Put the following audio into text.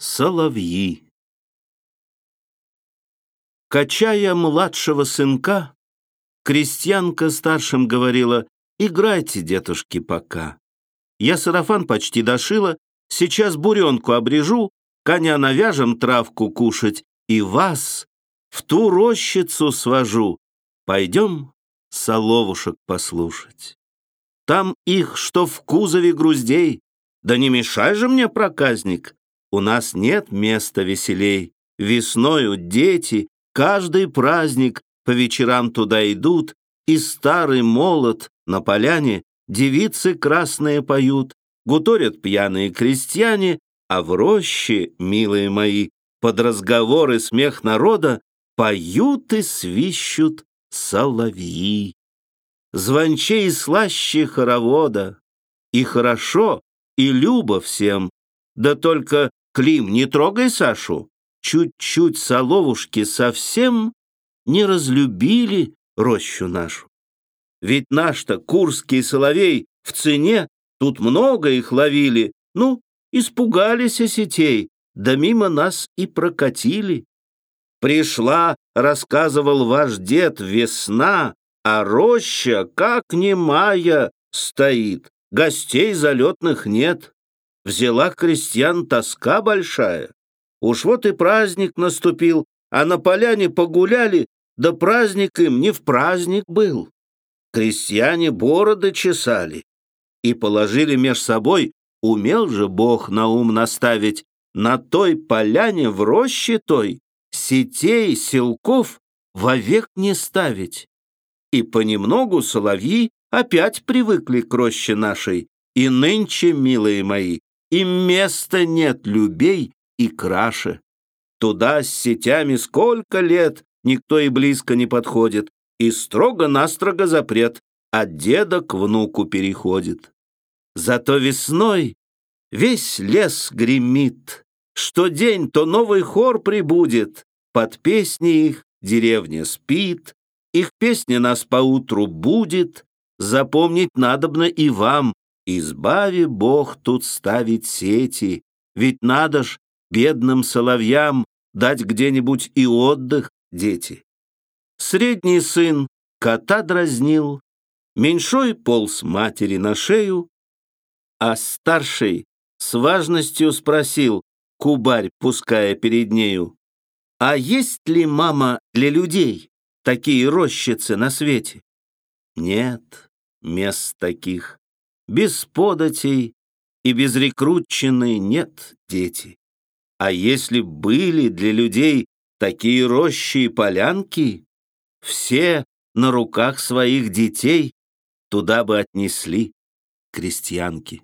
Соловьи. Качая младшего сынка, крестьянка старшим говорила, «Играйте, детушки, пока. Я сарафан почти дошила, сейчас буренку обрежу, коня навяжем травку кушать, и вас в ту рощицу свожу. Пойдем соловушек послушать. Там их, что в кузове груздей, да не мешай же мне, проказник, у нас нет места веселей. Весною дети, каждый праздник по вечерам туда идут, и старый молот на поляне девицы красные поют, гуторят пьяные крестьяне, а в роще, милые мои, под разговоры смех народа поют и свищут соловьи. Звончей слаще хоровода, и хорошо, и любо всем, да только Клим, не трогай Сашу. Чуть-чуть соловушки совсем не разлюбили рощу нашу. Ведь наш-то курский соловей в цене, тут много их ловили. Ну, испугались сетей, да мимо нас и прокатили. Пришла, рассказывал ваш дед, весна, а роща, как немая, стоит, гостей залетных нет взяла крестьян тоска большая. Уж вот и праздник наступил, а на поляне погуляли, да праздник им не в праздник был. Крестьяне бороды чесали и положили меж собой, умел же Бог на ум наставить, на той поляне в роще той сетей, селков вовек не ставить. И понемногу соловьи опять привыкли к роще нашей, и нынче, милые мои, им места нет любей и краше. Туда с сетями сколько лет никто и близко не подходит, и строго-настрого запрет от деда к внуку переходит. Зато весной весь лес гремит, что день, то новый хор прибудет, под песни их деревня спит, их песня нас поутру будет, запомнить надобно и вам, Избави Бог тут ставить сети, ведь надо ж бедным соловьям дать где-нибудь и отдых, дети. Средний сын кота дразнил, меньшой полз матери на шею, а старший с важностью спросил, кубарь пуская перед нею, «А есть ли, мама, для людей такие рощицы на свете?» «Нет мест таких», без податей и без рекрутчины нет дети. А если были для людей такие рощи и полянки, все на руках своих детей туда бы отнесли крестьянки.